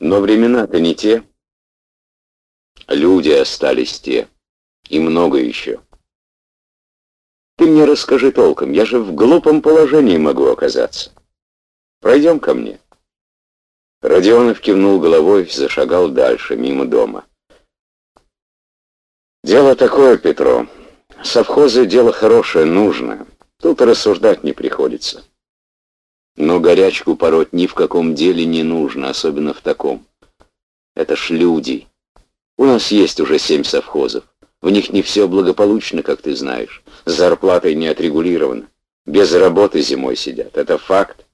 Но времена-то не те. Люди остались те. И много еще. Ты мне расскажи толком, я же в глупом положении могу оказаться. Пройдем ко мне. Родионов кивнул головой, зашагал дальше, мимо дома. Дело такое, Петро. Совхозы — дело хорошее, нужное. Тут рассуждать не приходится. Но горячку пороть ни в каком деле не нужно, особенно в таком. Это ж люди. У нас есть уже семь совхозов. В них не все благополучно, как ты знаешь. С зарплатой не отрегулировано. Без работы зимой сидят. Это факт.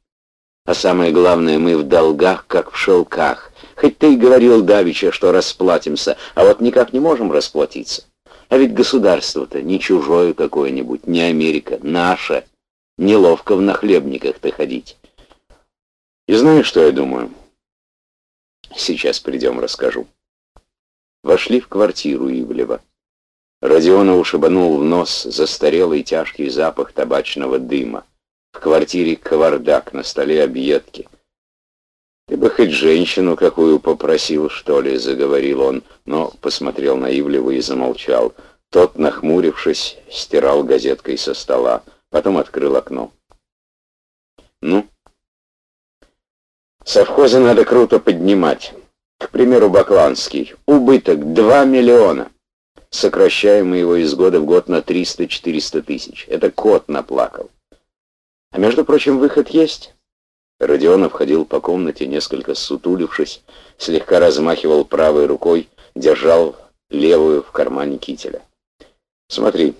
А самое главное, мы в долгах, как в шелках. Хоть ты и говорил Давича, что расплатимся, а вот никак не можем расплатиться. А ведь государство-то не чужое какое-нибудь, не Америка, наше. Неловко в нахлебниках-то ходить. И знаешь, что я думаю? Сейчас придем, расскажу. Вошли в квартиру Ивлева. Родионову шибанул в нос застарелый тяжкий запах табачного дыма. В квартире кавардак, на столе объедки. «Ты бы хоть женщину какую попросил, что ли?» — заговорил он, но посмотрел на Ивлева и замолчал. Тот, нахмурившись, стирал газеткой со стола, потом открыл окно. «Ну?» «Совхозы надо круто поднимать. К примеру, Бакланский. Убыток 2 миллиона. Сокращаем мы его из года в год на 300-400 тысяч. Это кот наплакал. А между прочим, выход есть. Родионов ходил по комнате, несколько сутулившись, слегка размахивал правой рукой, держал левую в кармане кителя. Смотри,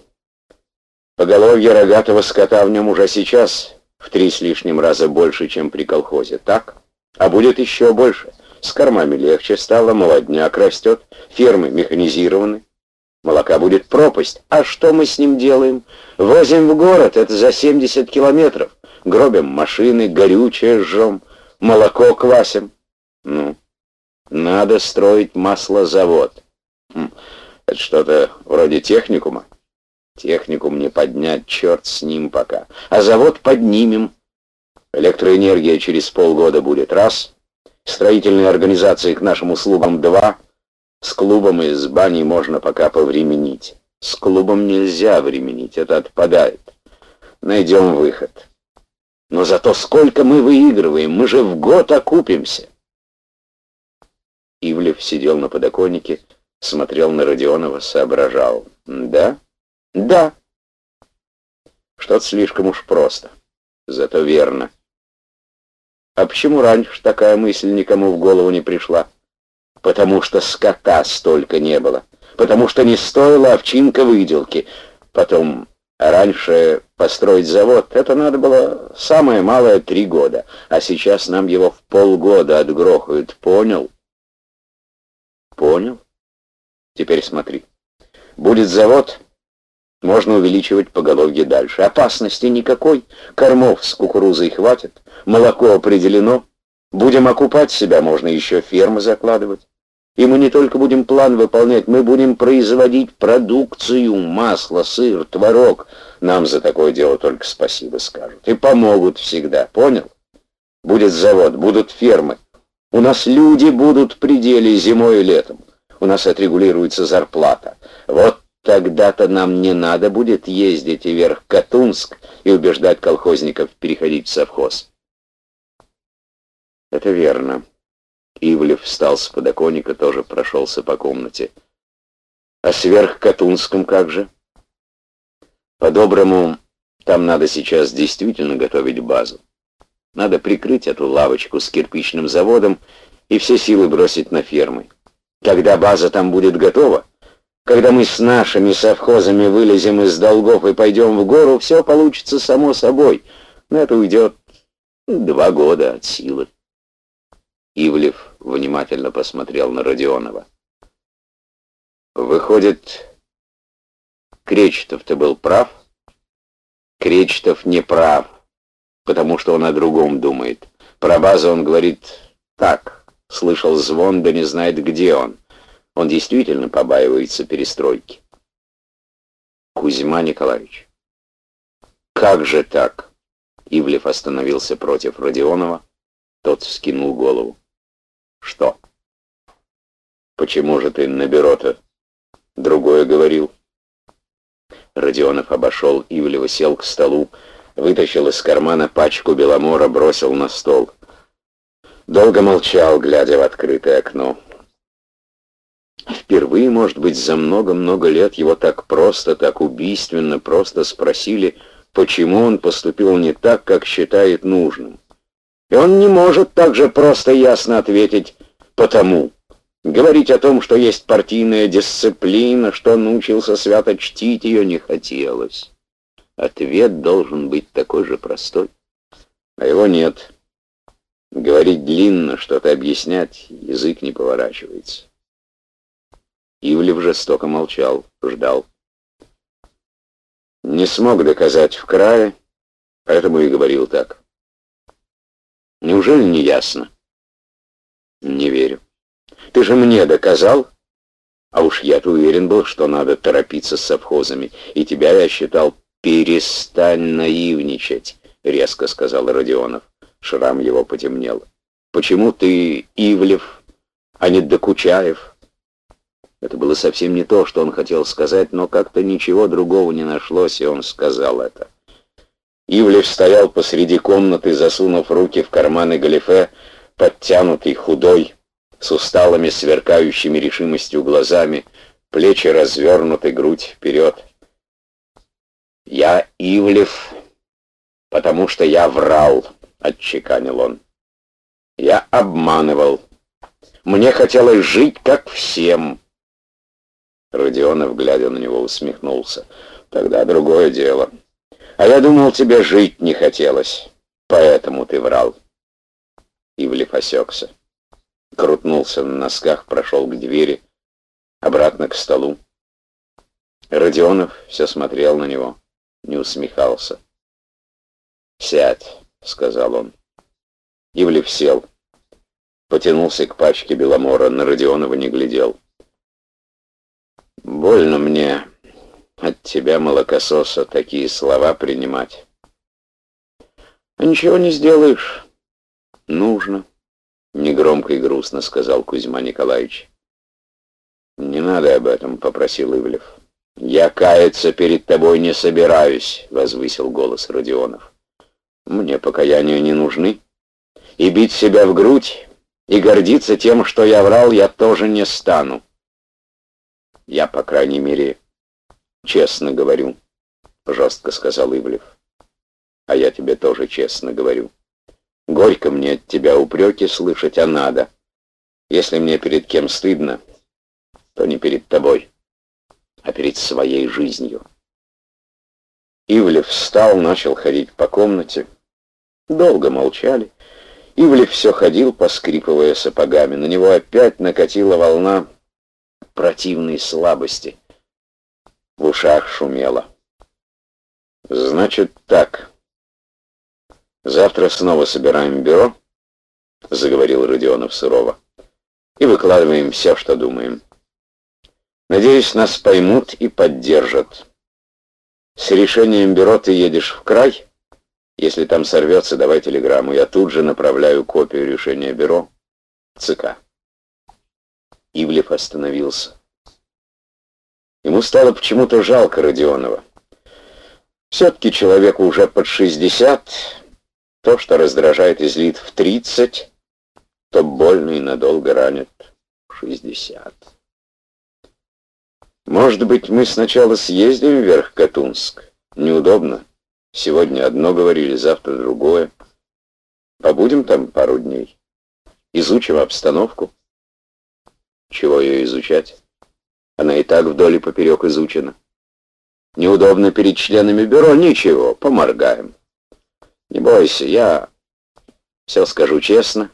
поголовье рогатого скота в нем уже сейчас в три с лишним раза больше, чем при колхозе, так? А будет еще больше. С кормами легче стало, молодняк растет, фермы механизированы, Молока будет пропасть. А что мы с ним делаем? Возим в город, это за 70 километров. Гробим машины, горючее жжем, молоко квасим. Ну, надо строить маслозавод. Хм, это что-то вроде техникума. Техникум не поднять, черт с ним пока. А завод поднимем. Электроэнергия через полгода будет раз. Строительные организации к нашим услугам два. С клубом и с баней можно пока повременить. С клубом нельзя временить, это отпадает. Найдем выход. Но зато сколько мы выигрываем, мы же в год окупимся. Ивлев сидел на подоконнике, смотрел на Родионова, соображал. Да? Да. Что-то слишком уж просто. Зато верно. А почему раньше такая мысль никому в голову не пришла? потому что скота столько не было, потому что не стоила овчинка выделки. Потом, раньше построить завод, это надо было самое малое три года, а сейчас нам его в полгода отгрохают, понял? Понял? Теперь смотри. Будет завод, можно увеличивать поголовье дальше. Опасности никакой, кормов с кукурузой хватит, молоко определено, будем окупать себя, можно еще фермы закладывать. И мы не только будем план выполнять, мы будем производить продукцию, масло, сыр, творог. Нам за такое дело только спасибо скажут. И помогут всегда, понял? Будет завод, будут фермы. У нас люди будут при деле зимой и летом. У нас отрегулируется зарплата. Вот тогда-то нам не надо будет ездить вверх Катунск и убеждать колхозников переходить в совхоз. Это верно. Ивлев встал с подоконника, тоже прошелся по комнате. А сверх Катунском как же? По-доброму, там надо сейчас действительно готовить базу. Надо прикрыть эту лавочку с кирпичным заводом и все силы бросить на фермы. Когда база там будет готова, когда мы с нашими совхозами вылезем из долгов и пойдем в гору, все получится само собой. На это уйдет два года от силы. Ивлев внимательно посмотрел на Родионова. «Выходит, Кречетов-то был прав?» «Кречетов не прав, потому что он о другом думает. Про базу он говорит так, слышал звон, да не знает, где он. Он действительно побаивается перестройки». «Кузьма Николаевич». «Как же так?» Ивлев остановился против Родионова. Тот вскинул голову. Что? Почему же ты на бюро-то другое говорил? Родионов обошел Ивлева, сел к столу, вытащил из кармана пачку беломора, бросил на стол. Долго молчал, глядя в открытое окно. Впервые, может быть, за много-много лет его так просто, так убийственно просто спросили, почему он поступил не так, как считает нужным. И он не может так же просто ясно ответить «потому». Говорить о том, что есть партийная дисциплина, что он научился свято чтить ее, не хотелось. Ответ должен быть такой же простой. А его нет. Говорить длинно, что-то объяснять, язык не поворачивается. Ивлев жестоко молчал, ждал. Не смог доказать в крае, поэтому и говорил так. Неужели не ясно? Не верю. Ты же мне доказал. А уж я-то уверен был, что надо торопиться с совхозами. И тебя я считал, перестань наивничать, резко сказал Родионов. Шрам его потемнел. Почему ты Ивлев, а не Докучаев? Это было совсем не то, что он хотел сказать, но как-то ничего другого не нашлось, и он сказал это. Ивлев стоял посреди комнаты, засунув руки в карманы галифе, подтянутый, худой, с усталыми, сверкающими решимостью глазами, плечи развернуты, грудь вперед. «Я Ивлев, потому что я врал», — отчеканил он. «Я обманывал. Мне хотелось жить, как всем». Родионов, глядя на него, усмехнулся. «Тогда другое дело. А я думал, тебе жить не хотелось, поэтому ты врал». Ивлев осекся. Крутнулся на носках, прошел к двери, обратно к столу. Родионов все смотрел на него, не усмехался. «Сядь», — сказал он. Ивлев сел, потянулся к пачке Беломора, на Родионова не глядел. «Больно мне от тебя, молокососа, такие слова принимать. А ничего не сделаешь. Нужно». Негромко и грустно сказал Кузьма Николаевич. «Не надо об этом», — попросил Ивлев. «Я каяться перед тобой не собираюсь», — возвысил голос Родионов. «Мне покаяния не нужны. И бить себя в грудь, и гордиться тем, что я врал, я тоже не стану. Я, по крайней мере, честно говорю», — жестко сказал Ивлев. «А я тебе тоже честно говорю». Горько мне от тебя упреки слышать, а надо. Если мне перед кем стыдно, то не перед тобой, а перед своей жизнью. Ивлев встал, начал ходить по комнате. Долго молчали. Ивлев все ходил, поскрипывая сапогами. На него опять накатила волна противной слабости. В ушах шумело. «Значит так», «Завтра снова собираем бюро», — заговорил Родионов сурово, — «и выкладываем все, что думаем. Надеюсь, нас поймут и поддержат. С решением бюро ты едешь в край. Если там сорвется, давай телеграмму. Я тут же направляю копию решения бюро ЦК». Ивлев остановился. Ему стало почему-то жалко Родионова. Все-таки человеку уже под шестьдесят, то, что раздражает и злит в тридцать, то больно и надолго ранит в шестьдесят. Может быть, мы сначала съездим вверх Катунск? Неудобно. Сегодня одно говорили, завтра другое. Побудем там пару дней. Изучим обстановку. Чего ее изучать? Она и так вдоль и поперек изучена. Неудобно перед членами бюро? Ничего, поморгаем. Не бойся, я все скажу честно,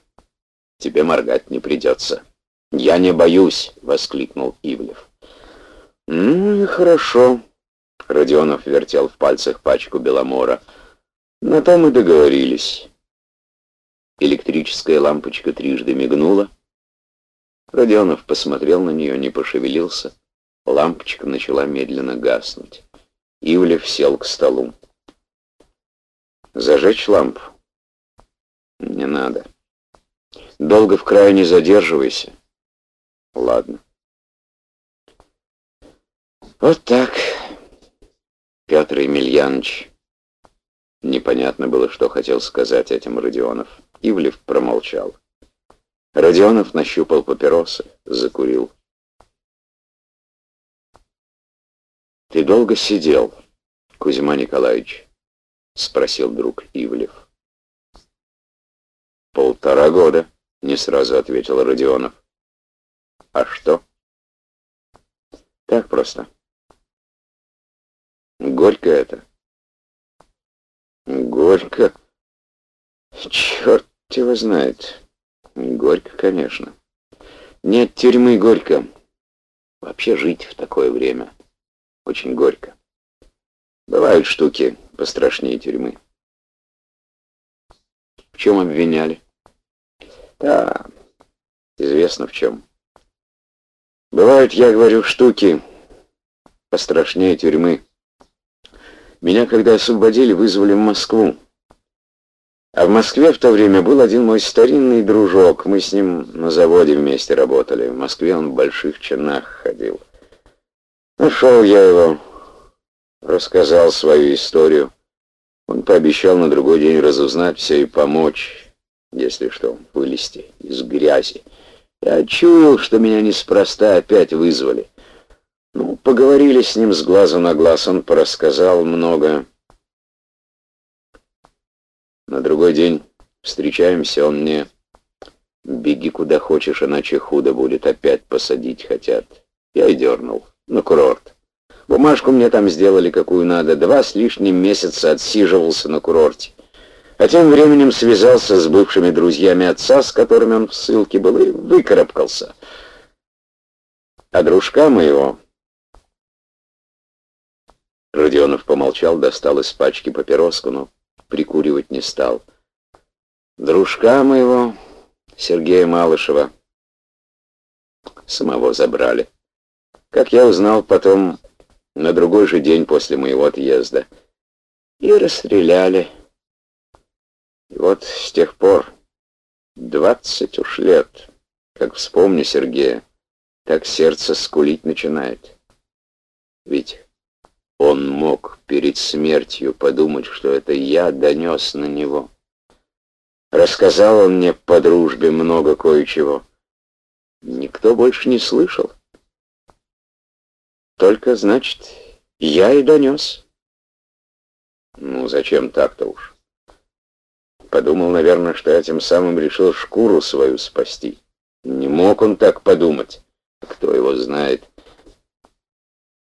тебе моргать не придется. Я не боюсь, воскликнул Ивлев. Ну и хорошо. Родионов вертел в пальцах пачку беломора. На том и договорились. Электрическая лампочка трижды мигнула. Родионов посмотрел на нее, не пошевелился. Лампочка начала медленно гаснуть. Ивлев сел к столу. Зажечь лампу? Не надо. Долго в крае не задерживайся. Ладно. Вот так, Петр Емельянович. Непонятно было, что хотел сказать этим Родионов. Ивлев промолчал. Родионов нащупал папиросы, закурил. «Ты долго сидел, Кузьма Николаевич?» — спросил друг Ивлев. «Полтора года», — не сразу ответил Родионов. «А что?» «Так просто. Горько это». «Горько? Черт его знает. Горько, конечно. Нет тюрьмы горько. Вообще жить в такое время очень горько. Бывают штуки пострашнее тюрьмы. В чем обвиняли? Да, известно в чем. Бывают, я говорю, штуки пострашнее тюрьмы. Меня, когда освободили, вызвали в Москву. А в Москве в то время был один мой старинный дружок. Мы с ним на заводе вместе работали. В Москве он в больших чинах ходил. Нашел я его, рассказал свою историю. Он пообещал на другой день разузнать все и помочь, если что, вылезти из грязи. Я чуял, что меня неспроста опять вызвали. Ну, поговорили с ним с глазу на глаз, он порассказал много. На другой день встречаемся, он мне... Беги куда хочешь, иначе худо будет, опять посадить хотят. Я и дернул на курорт. Бумажку мне там сделали, какую надо. Два с лишним месяца отсиживался на курорте. А тем временем связался с бывшими друзьями отца, с которыми он в ссылке был, и выкарабкался. А дружка моего... Родионов помолчал, достал из пачки папироску, но прикуривать не стал. Дружка моего, Сергея Малышева, самого забрали. Как я узнал потом, на другой же день после моего отъезда. И расстреляли. И вот с тех пор двадцать уж лет, как вспомню Сергея, так сердце скулить начинает. Ведь он мог перед смертью подумать, что это я донес на него. Рассказал он мне по дружбе много кое-чего. Никто больше не слышал. Только, значит, я и донес. Ну, зачем так-то уж? Подумал, наверное, что я тем самым решил шкуру свою спасти. Не мог он так подумать. Кто его знает.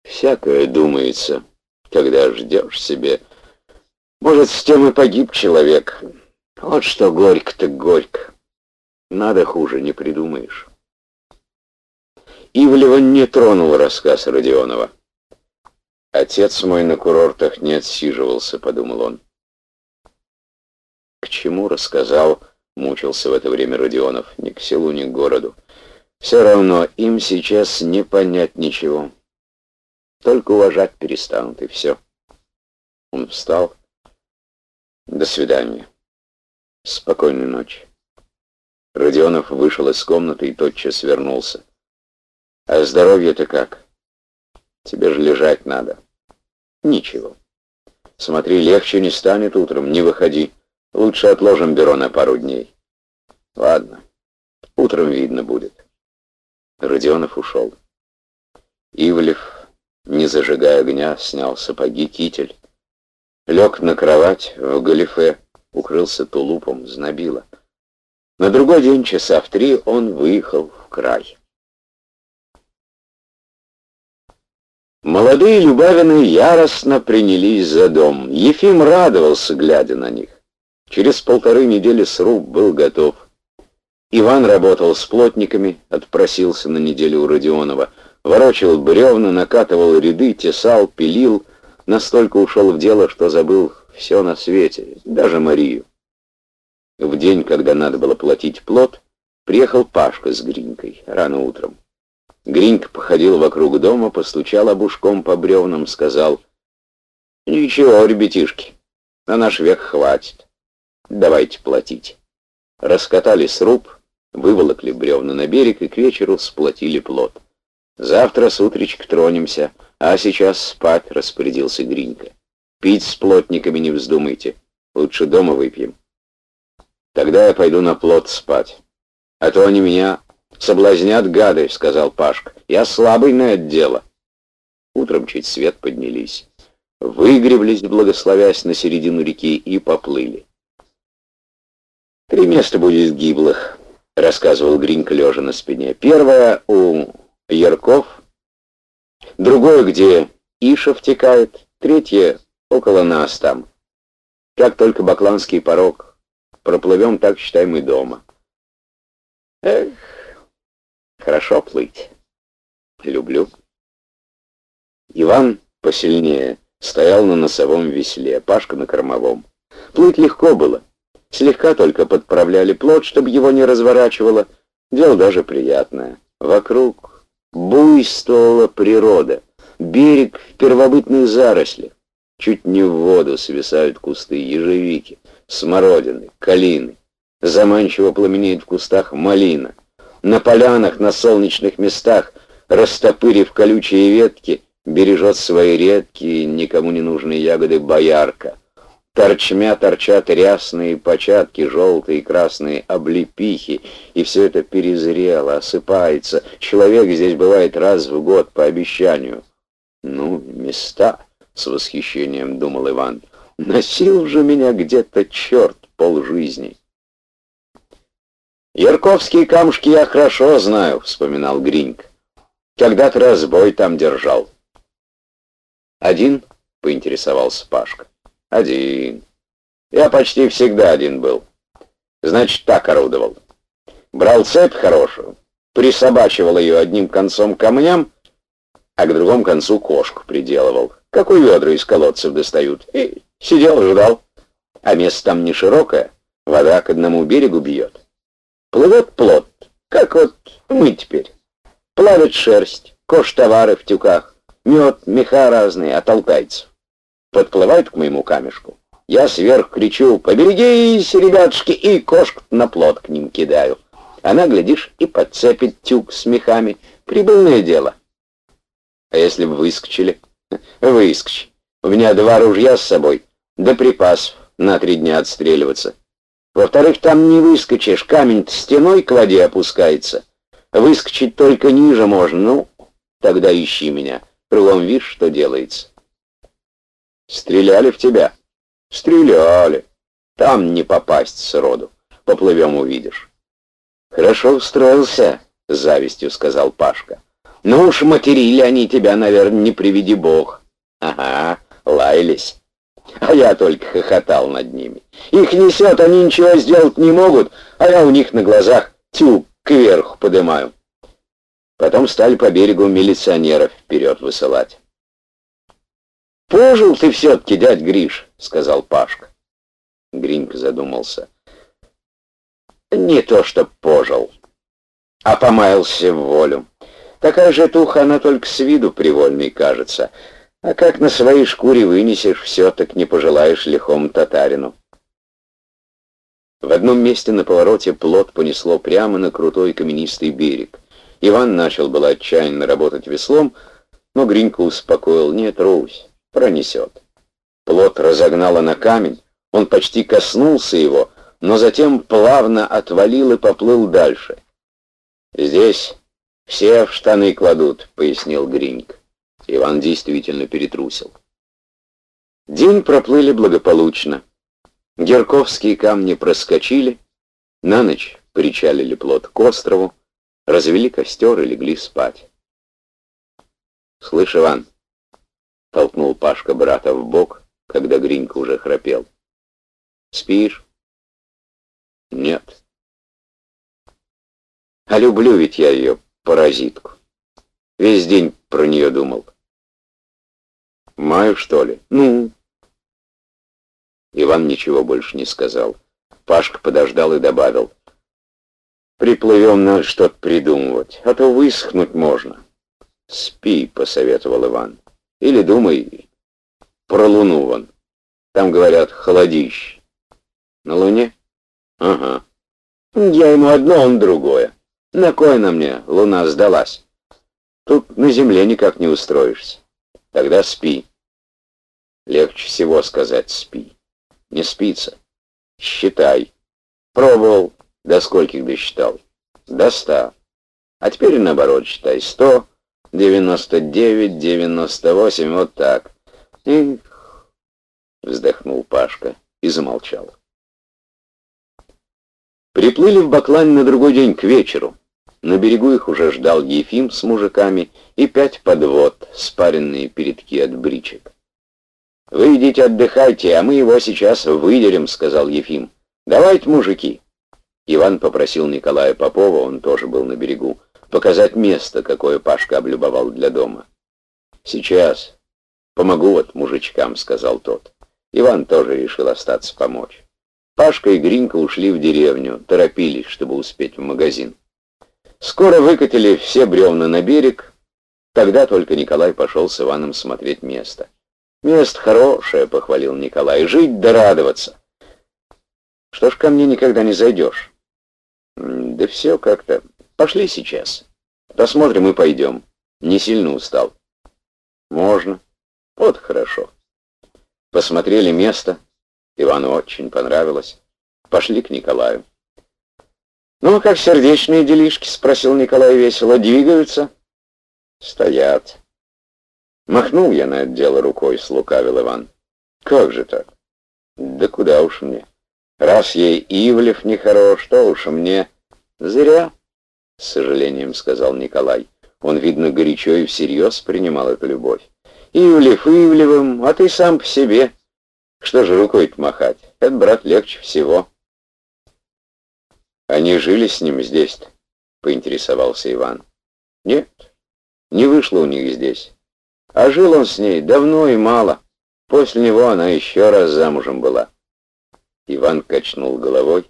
Всякое думается, когда ждешь себе. Может, с тем и погиб человек. Вот что горько-то горько. Надо хуже не придумаешь. Ивлева не тронул рассказ Родионова. «Отец мой на курортах не отсиживался», — подумал он. «К чему рассказал?» — мучился в это время Родионов. «Ни к селу, ни к городу. Все равно им сейчас не понять ничего. Только уважать перестанут, и все». Он встал. «До свидания. Спокойной ночи». Родионов вышел из комнаты и тотчас вернулся. А здоровье-то как? Тебе же лежать надо. Ничего. Смотри, легче не станет утром, не выходи. Лучше отложим бюро на пару дней. Ладно, утром видно будет. Родионов ушел. Ивлев, не зажигая огня, снял сапоги, китель. Лег на кровать в галифе, укрылся тулупом, знобило. На другой день, часа в три, он выехал в край. Молодые Любавины яростно принялись за дом. Ефим радовался, глядя на них. Через полторы недели сруб был готов. Иван работал с плотниками, отпросился на неделю у Родионова. Ворочал бревна, накатывал ряды, тесал, пилил. Настолько ушел в дело, что забыл все на свете, даже Марию. В день, когда надо было платить плот, приехал Пашка с Гринькой рано утром. Гриньк походил вокруг дома, постучал обушком по бревнам, сказал, «Ничего, ребятишки, на наш век хватит. Давайте платить». раскатали сруб, выволокли бревна на берег и к вечеру сплотили плот. Завтра с утречка тронемся, а сейчас спать, распорядился Гринька. Пить с плотниками не вздумайте, лучше дома выпьем. Тогда я пойду на плот спать. А то они меня соблазнят гады, сказал Пашка. Я слабый на это дело. Утром чуть свет поднялись. Выгреблись, благословясь на середину реки, и поплыли. Три места будет гиблых, рассказывал Гринька лежа на спине. Первое у Ярков, другое, где Иша втекает, третье около нас там. Как только Бакланский порог проплывем, так считай мы дома. Эх, хорошо плыть. Люблю. Иван посильнее стоял на носовом весле, Пашка на кормовом. Плыть легко было. Слегка только подправляли плот, чтобы его не разворачивало. Дело даже приятное. Вокруг буйствовала природа. Берег в первобытных зарослях. Чуть не в воду свисают кусты ежевики, смородины, калины. Заманчиво пламенеет в кустах малина. На полянах, на солнечных местах, растопырив колючие ветки, бережет свои редкие, никому не нужные ягоды боярка. Торчмя торчат рясные початки, желтые и красные облепихи, и все это перезрело, осыпается. Человек здесь бывает раз в год по обещанию. Ну, места, с восхищением думал Иван. Носил же меня где-то черт полжизни. Ярковские камушки я хорошо знаю, вспоминал Гриньк. Когда-то разбой там держал. Один, поинтересовался Пашка. Один. Я почти всегда один был. Значит, так орудовал. Брал цепь хорошую, присобачивал ее одним концом камням, а к другому концу кошку приделывал, как у ведра из колодцев достают, и сидел, ждал. А место там не широкое, вода к одному берегу бьет. Плывет плот, как вот мы теперь. Плавит шерсть, кош товары в тюках, мед, меха разные от алтайцев подплывает к моему камешку. Я сверху кричу «Поберегись, ребятушки!» и кошку на плот к ним кидаю. Она, глядишь, и подцепит тюк с мехами. Прибыльное дело. А если бы выскочили? Выскочи. У меня два ружья с собой, да припасов на три дня отстреливаться. Во-вторых, там не выскочишь, камень стеной к воде опускается. Выскочить только ниже можно, ну, тогда ищи меня. Кругом видишь, что делается. Стреляли в тебя? Стреляли. Там не попасть сроду. Поплывем, увидишь. Хорошо устроился, завистью сказал Пашка. Ну уж материли они тебя, наверное, не приведи бог. Ага, лаялись. А я только хохотал над ними. Их несет, они ничего сделать не могут, а я у них на глазах тюк кверху подымаю. Потом стали по берегу милиционеров вперед высылать. «Пожил ты все-таки, дядь Гриш», — сказал Пашка. Гринька задумался. «Не то, что пожил, а помаялся в волю. Такая же туха, она только с виду привольной кажется. А как на своей шкуре вынесешь все, так не пожелаешь лихому татарину». В одном месте на повороте плот понесло прямо на крутой каменистый берег. Иван начал было отчаянно работать веслом, но Гринька успокоил, «Не трусь, пронесет. Плот разогнало на камень, он почти коснулся его, но затем плавно отвалил и поплыл дальше. «Здесь все в штаны кладут», — пояснил Гриньк. Иван действительно перетрусил. День проплыли благополучно. Герковские камни проскочили, на ночь причалили плот к острову, развели костер и легли спать. «Слышь, Иван, Толкнул Пашка брата в бок, когда Гринька уже храпел. «Спишь?» «Нет». «А люблю ведь я ее, паразитку. Весь день про нее думал». «Маю, что ли?» «Ну?» Иван ничего больше не сказал. Пашка подождал и добавил. «Приплывем, надо что-то придумывать, а то высохнуть можно». «Спи», — посоветовал Иван. Или думай про Луну вон. Там, говорят, холодище. На Луне? Ага. Я ему одно, он другое. На кой на мне луна сдалась? Тут на земле никак не устроишься. Тогда спи. Легче всего сказать «спи». Не спится. Считай. Пробовал. До скольких досчитал? До ста. А теперь наоборот считай. Сто, девяносто девять, девяносто восемь, вот так. И... Вздохнул Пашка и замолчал. Приплыли в Баклань на другой день к вечеру. На берегу их уже ждал Ефим с мужиками и пять подвод, спаренные передки от бричек. «Вы идите отдыхайте, а мы его сейчас выделим», — сказал Ефим. «Давайте, мужики». Иван попросил Николая Попова, он тоже был на берегу, показать место, какое Пашка облюбовал для дома. «Сейчас. Помогу вот мужичкам», — сказал тот. Иван тоже решил остаться помочь. Пашка и Гринка ушли в деревню, торопились, чтобы успеть в магазин. Скоро выкатили все бревна на берег, тогда только Николай пошел с Иваном смотреть место. «Место хорошее», — похвалил Николай, — «жить да радоваться». «Что ж ко мне никогда не зайдешь?» «Да все как-то. Пошли сейчас. Посмотрим и пойдем. Не сильно устал». «Можно. Вот хорошо». Посмотрели место. Ивану очень понравилось. Пошли к Николаю. «Ну, как сердечные делишки?» — спросил Николай весело. «Двигаются?» «Стоят». Махнул я на это дело рукой, слукавил Иван. «Как же так?» «Да куда уж мне? Раз ей Ивлев нехорош, то уж мне...» «Зря», — с сожалением сказал Николай. Он, видно, горячо и всерьез принимал эту любовь. «Ивлев Ивлевым, а ты сам по себе. Что же рукой-то махать? Это, брат, легче всего». «Они жили с ним здесь-то?» — поинтересовался Иван. «Нет, не вышло у них здесь. А жил он с ней давно и мало. После него она еще раз замужем была. Иван качнул головой.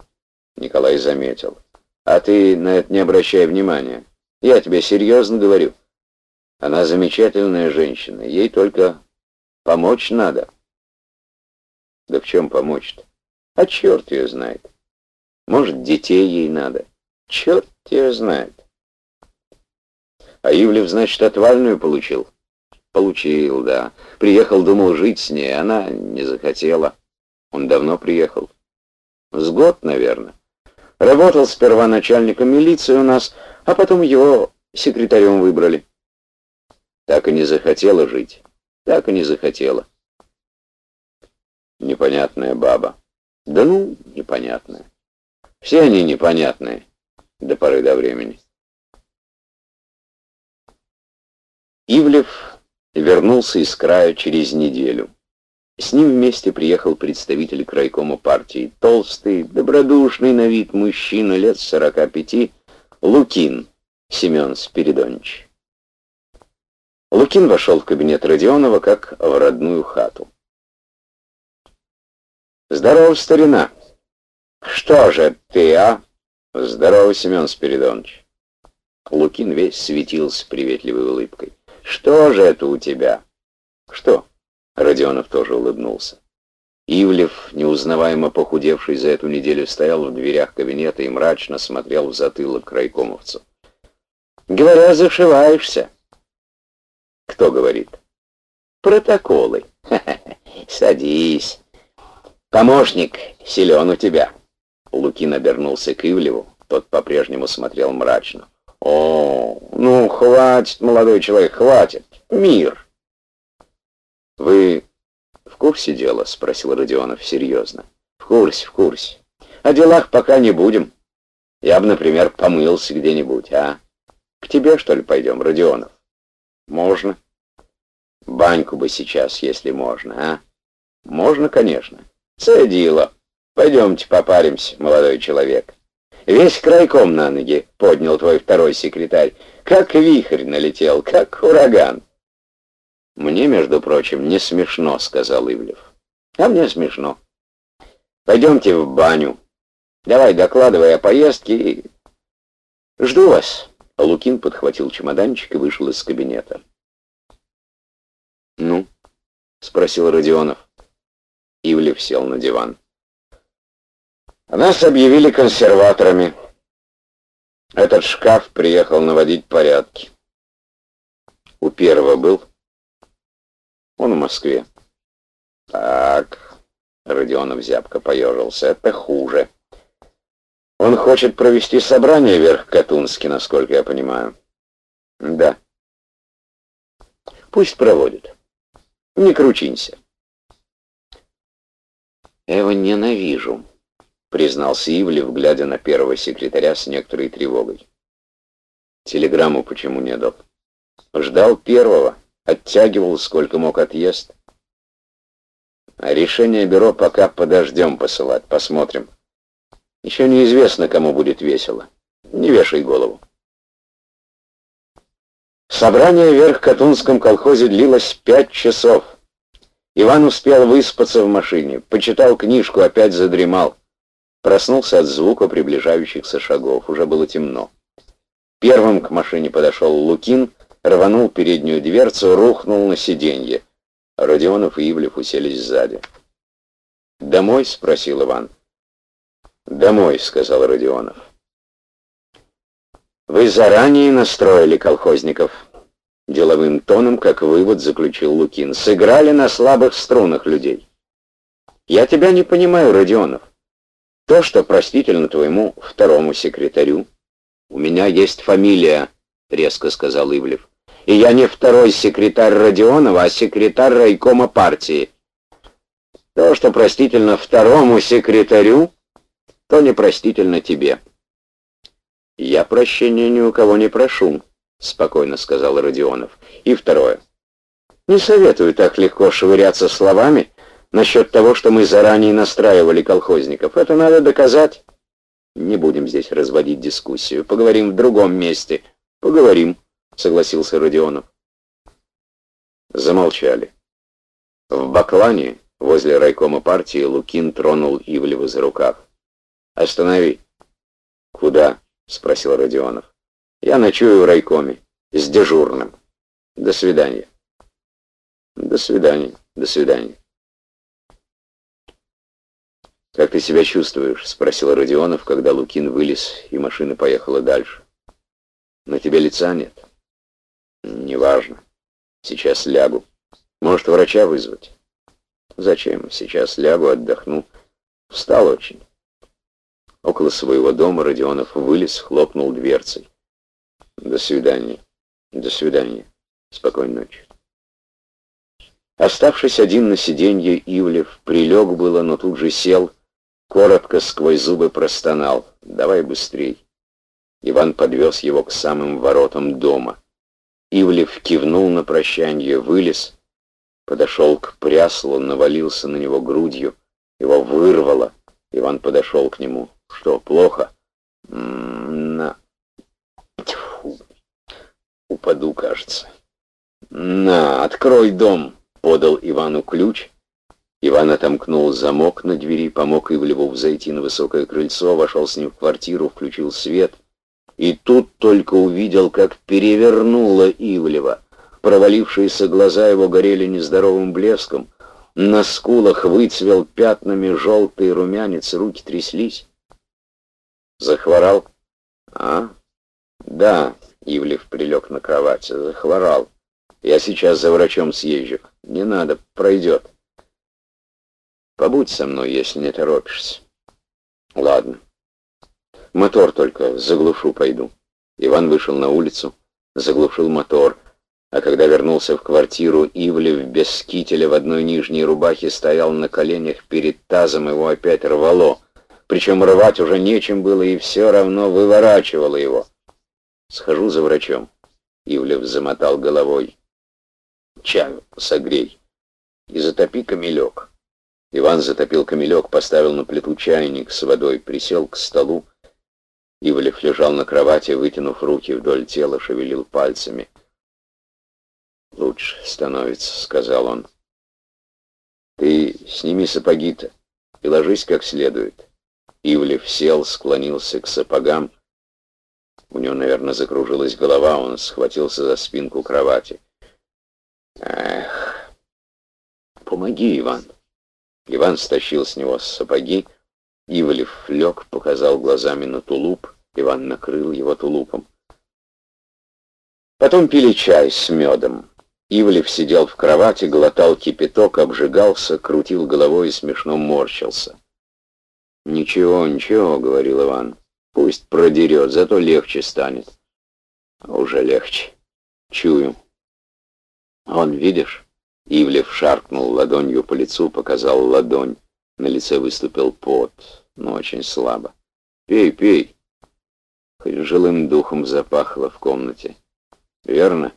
Николай заметил. А ты на это не обращай внимания. Я тебе серьезно говорю. Она замечательная женщина. Ей только помочь надо. Да в чем помочь-то? А черт ее знает. Может, детей ей надо. Черт ее знает. А Ивлев, значит, отвальную получил? Получил, да. Приехал, думал, жить с ней. Она не захотела. Он давно приехал. С год, наверное. Работал сперва начальником милиции у нас, а потом его секретарем выбрали. Так и не захотела жить. Так и не захотела. Непонятная баба. Да ну, непонятная. Все они непонятные до поры до времени. Ивлев вернулся из края через неделю. С ним вместе приехал представитель крайкома партии, толстый, добродушный на вид мужчина лет сорока пяти, Лукин Семен Спиридонович. Лукин вошел в кабинет Родионова, как в родную хату. «Здорово, старина!» «Что же ты, а?» «Здорово, Семен Спиридонович!» Лукин весь светился приветливой улыбкой. Что же это у тебя? Что? Родионов тоже улыбнулся. Ивлев, неузнаваемо похудевший за эту неделю, стоял в дверях кабинета и мрачно смотрел в затылок крайкомовцу. «Говоря, зашиваешься». «Кто говорит?» «Протоколы. Садись. Помощник силен у тебя». Лукин обернулся к Ивлеву. Тот по-прежнему смотрел мрачно. «О, ну, хватит, молодой человек, хватит. Мир!» «Вы в курсе дела?» — спросил Родионов серьезно. «В курсе, в курсе. О делах пока не будем. Я бы, например, помылся где-нибудь, а? К тебе, что ли, пойдем, Родионов?» «Можно. Баньку бы сейчас, если можно, а?» «Можно, конечно. Цедило. Пойдемте попаримся, молодой человек». Весь крайком на ноги поднял твой второй секретарь. Как вихрь налетел, как ураган. Мне, между прочим, не смешно, сказал Ивлев. А мне смешно. Пойдемте в баню. Давай докладывай о поездке Жду вас. Лукин подхватил чемоданчик и вышел из кабинета. «Ну?» — спросил Родионов. Ивлев сел на диван. Нас объявили консерваторами. Этот шкаф приехал наводить порядки. У первого был. Он в Москве. Так, Родионов зябко поежился. Это хуже. Он хочет провести собрание вверх Катунски, насколько я понимаю. Да. Пусть проводит. Не кручинься. Я его ненавижу, признался Ивлев, глядя на первого секретаря с некоторой тревогой. Телеграмму почему не дал? Ждал первого, оттягивал сколько мог отъезд. А решение бюро пока подождем посылать, посмотрим. Еще неизвестно, кому будет весело. Не вешай голову. Собрание в Верхкатунском колхозе длилось пять часов. Иван успел выспаться в машине, почитал книжку, опять задремал. Проснулся от звука приближающихся шагов, уже было темно. Первым к машине подошел Лукин, рванул переднюю дверцу, рухнул на сиденье. Родионов и Ивлев уселись сзади. «Домой?» — спросил Иван. «Домой», — сказал Родионов. «Вы заранее настроили колхозников?» Деловым тоном, как вывод, заключил Лукин. «Сыграли на слабых струнах людей». «Я тебя не понимаю, Родионов. То, что простительно твоему второму секретарю, у меня есть фамилия», — резко сказал Ивлев. «И я не второй секретарь Родионова, а секретарь райкома партии». «То, что простительно второму секретарю, то непростительно тебе. «Я прощения ни у кого не прошу», — спокойно сказал Родионов. «И второе. Не советую так легко швыряться словами насчет того, что мы заранее настраивали колхозников. Это надо доказать. Не будем здесь разводить дискуссию. Поговорим в другом месте. Поговорим», — согласился Родионов. Замолчали. В Баклане, возле райкома партии, Лукин тронул Ивлева за рукав. «Останови». «Куда?» — спросил Родионов. «Я ночую в райкоме. С дежурным. До свидания». «До свидания. До свидания». «Как ты себя чувствуешь?» — спросил Родионов, когда Лукин вылез, и машина поехала дальше. «На тебе лица нет?» «Неважно. Сейчас лягу. Может, врача вызвать?» «Зачем? Сейчас лягу, отдохну. Встал очень». Около своего дома Родионов вылез, хлопнул дверцей. «До свидания. До свидания. Спокойной ночи». Оставшись один на сиденье, Ивлев прилег было, но тут же сел, коротко сквозь зубы простонал. «Давай быстрей». Иван подвез его к самым воротам дома. Ивлев кивнул на прощанье, вылез, подошел к пряслу, навалился на него грудью, его вырвало. Иван подошел к нему. Что, плохо? На... Тьфу. Упаду, кажется. На, открой дом, подал Ивану ключ. Иван отомкнул замок на двери, помог Ивлеву взойти на высокое крыльцо, вошел с ним в квартиру, включил свет. И тут только увидел, как перевернуло Ивлева. Провалившиеся глаза его горели нездоровым блеском. На скулах выцвел пятнами желтый румянец, руки тряслись. Захворал? А? Да, Ивлев прилег на кровать. Захворал. Я сейчас за врачом съезжу. Не надо, пройдет. Побудь со мной, если не торопишься. Ладно. Мотор только заглушу пойду. Иван вышел на улицу, заглушил мотор, а когда вернулся в квартиру, Ивлев без кителя в одной нижней рубахе стоял на коленях перед тазом, его опять рвало причем рвать уже нечем было и все равно выворачивало его. «Схожу за врачом», — Ивлев замотал головой. «Чаю согрей и затопи камелек». Иван затопил камелек, поставил на плиту чайник с водой, присел к столу. Ивлев лежал на кровати, вытянув руки вдоль тела, шевелил пальцами. «Лучше становится», — сказал он. «Ты сними сапоги-то и ложись как следует». Ивлев сел, склонился к сапогам. У него, наверное, закружилась голова, он схватился за спинку кровати. «Эх, помоги, Иван!» Иван стащил с него сапоги, Ивлев лег, показал глазами на тулуп, Иван накрыл его тулупом. Потом пили чай с медом. Ивлев сидел в кровати, глотал кипяток, обжигался, крутил головой и смешно морщился. «Ничего, ничего», — говорил Иван, — «пусть продерет, зато легче станет». «Уже легче. Чую». «Он, видишь?» — Ивлев шаркнул ладонью по лицу, показал ладонь. На лице выступил пот, но очень слабо. «Пей, пей». Хоть жилым духом запахло в комнате. «Верно?»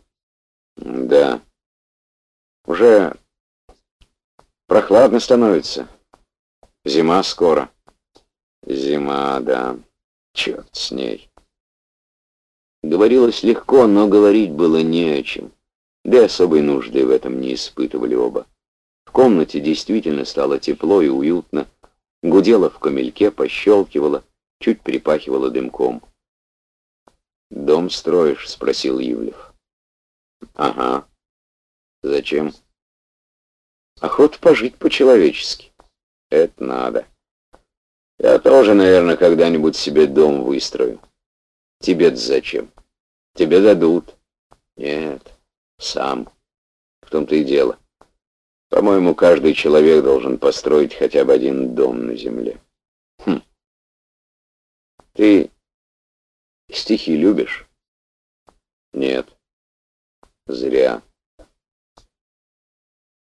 «Да». «Уже прохладно становится. Зима скоро». «Зима, да. Черт с ней». Говорилось легко, но говорить было не о чем. Да и особой нужды в этом не испытывали оба. В комнате действительно стало тепло и уютно. Гудело в камельке, пощелкивало, чуть припахивало дымком. «Дом строишь?» — спросил Ивлев. «Ага. Зачем?» «Охота пожить по-человечески. Это надо. Я тоже, наверное, когда-нибудь себе дом выстрою. Тебе-то зачем? Тебе дадут. Нет, сам. В том-то и дело. По-моему, каждый человек должен построить хотя бы один дом на земле. Хм. Ты стихи любишь? Нет. Зря.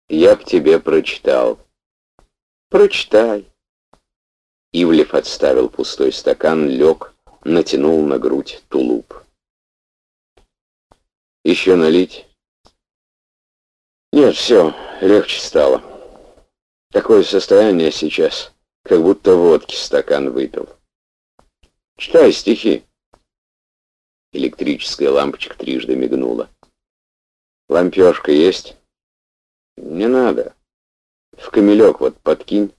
Я б тебе прочитал. Прочитай. Ивлев отставил пустой стакан, лег, натянул на грудь тулуп. «Еще налить?» «Нет, все, легче стало. Такое состояние сейчас, как будто водки стакан выпил. Читай стихи». Электрическая лампочка трижды мигнула. «Лампешка есть?» «Не надо. В камелек вот подкинь».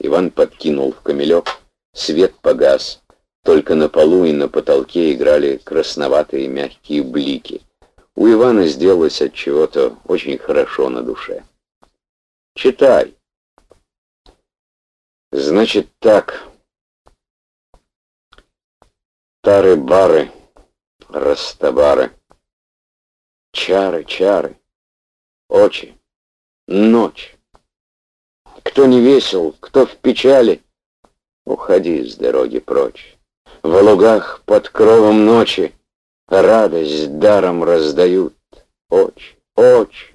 Иван подкинул в камелек, свет погас. Только на полу и на потолке играли красноватые мягкие блики. У Ивана сделалось от чего-то очень хорошо на душе. «Читай!» «Значит так...» Тары-бары, растабары, чары, чары, очи, ночь. Кто не весел, кто в печали, уходи с дороги прочь. В лугах под кровом ночи Радость даром раздают. Очь, очь,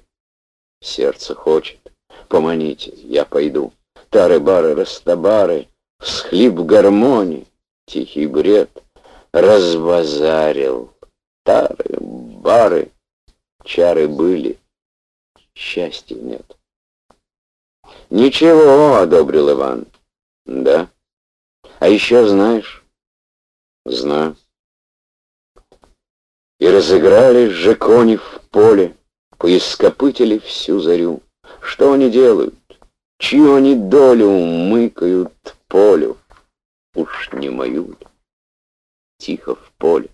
сердце хочет. Поманите, я пойду. Тары-бары, растабары, Всхлип гармонии, тихий бред Разбазарил. Тары, бары, чары были, счастья нет. Ничего, одобрил Иван. Да. А еще знаешь, Знаю. И разыграли же кони в поле, Поископытили всю зарю. Что они делают? Чью они долю мыкают полю? Уж не мою Тихо в поле.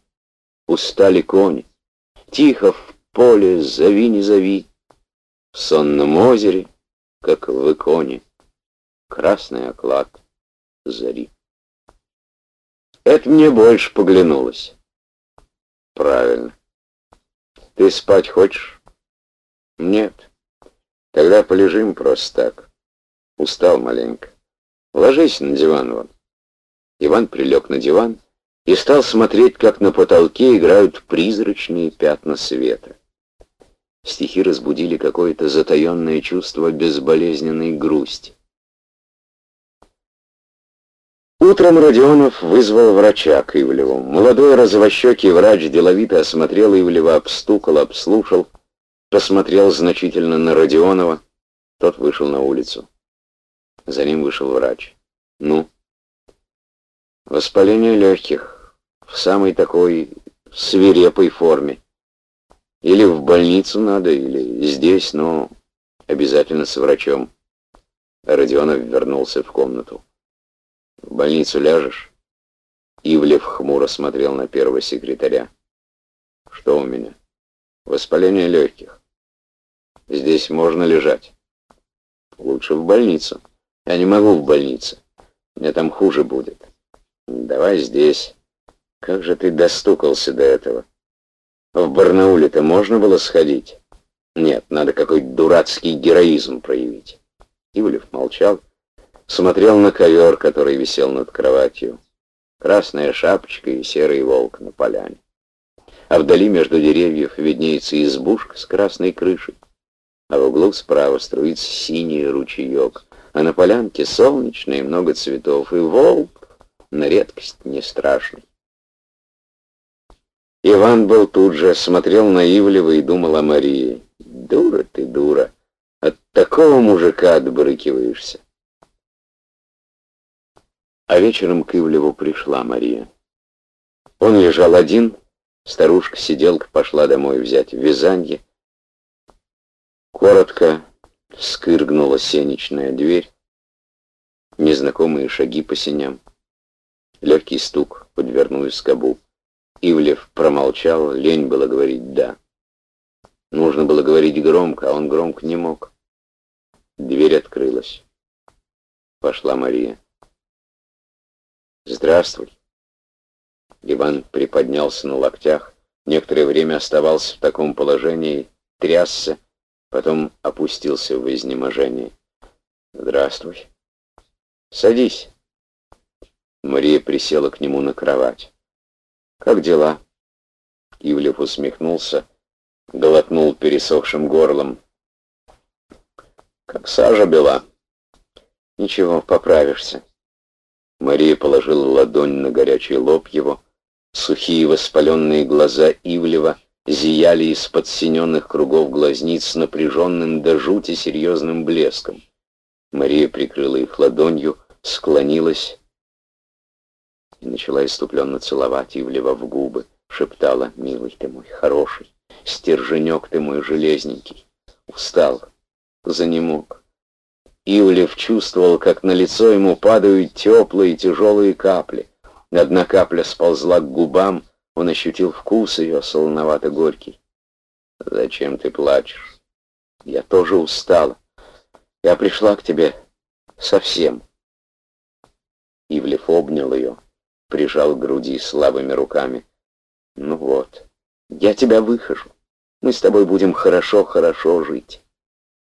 Устали кони. Тихо в поле, зови не зови. В сонном озере, как в иконе, Красный оклад зари. Это мне больше поглянулось. Правильно. Ты спать хочешь? Нет. Тогда полежим просто так. Устал маленько. Ложись на диван вон. Иван прилег на диван и стал смотреть, как на потолке играют призрачные пятна света. Стихи разбудили какое-то затаенное чувство безболезненной грусти. Утром Родионов вызвал врача к Ивлеву. Молодой розовощекий врач деловито осмотрел Ивлева, обстукал, обслушал, посмотрел значительно на Родионова. Тот вышел на улицу. За ним вышел врач. Ну? Воспаление легких. В самой такой свирепой форме. Или в больницу надо, или здесь, но обязательно с врачом. Родионов вернулся в комнату. В больницу ляжешь?» Ивлев хмуро смотрел на первого секретаря. «Что у меня?» «Воспаление легких. Здесь можно лежать». «Лучше в больницу». «Я не могу в больнице. Мне там хуже будет. Давай здесь. Как же ты достукался до этого? В Барнауле-то можно было сходить? Нет, надо какой-то дурацкий героизм проявить. Ивлев молчал, смотрел на ковер, который висел над кроватью. Красная шапочка и серый волк на поляне. А вдали между деревьев виднеется избушка с красной крышей, а в углу справа струится синий ручеек, а на полянке солнечно и много цветов, и волк на редкость не страшный. Иван был тут же, смотрел на Ивлева и думал о Марии. Дура ты, дура, от такого мужика отбрыкиваешься. А вечером к Ивлеву пришла Мария. Он лежал один, старушка-сиделка пошла домой взять вязанье. Коротко скыргнула сенечная дверь, незнакомые шаги по сеням, легкий стук по дверную скобу. Ивлев промолчал, лень было говорить «да». Нужно было говорить громко, а он громко не мог. Дверь открылась. Пошла Мария. «Здравствуй». Иван приподнялся на локтях, некоторое время оставался в таком положении, трясся, потом опустился в изнеможении. «Здравствуй». «Садись». Мария присела к нему на кровать. «Как дела?» Ивлев усмехнулся, глотнул пересохшим горлом. «Как сажа бела». «Ничего, поправишься». Мария положила ладонь на горячий лоб его. Сухие воспаленные глаза Ивлева зияли из подсиненных кругов глазниц с напряженным до жути серьезным блеском. Мария прикрыла их ладонью, склонилась и начала иступленно целовать Ивлева в губы, шептала, «Милый ты мой, хороший, стерженек ты мой железненький». Устал, занемог. Ивлев чувствовал, как на лицо ему падают теплые тяжелые капли. Одна капля сползла к губам, он ощутил вкус ее, солоновато-горький. «Зачем ты плачешь? Я тоже устала. Я пришла к тебе совсем». Ивлев обнял ее, прижал к груди слабыми руками. «Ну вот, я тебя выхожу. Мы с тобой будем хорошо-хорошо жить».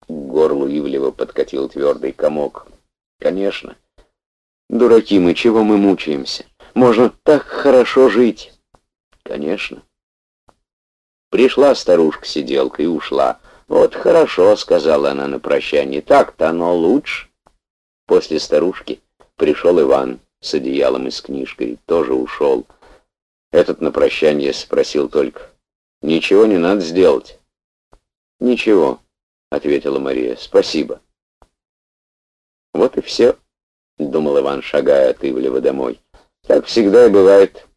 К горлу Ивлева подкатил твердый комок. «Конечно. Дураки мы, чего мы мучаемся? Можно так хорошо жить». «Конечно». Пришла старушка-сиделка и ушла. «Вот хорошо», — сказала она на прощание, — «так-то оно лучше». После старушки пришел Иван с одеялом и с книжкой, тоже ушел. Этот на прощание спросил только, «Ничего не надо сделать?» «Ничего», — ответила Мария, — «спасибо». «Вот и все», — думал Иван, шагая от Ивлева домой. «Так всегда и бывает.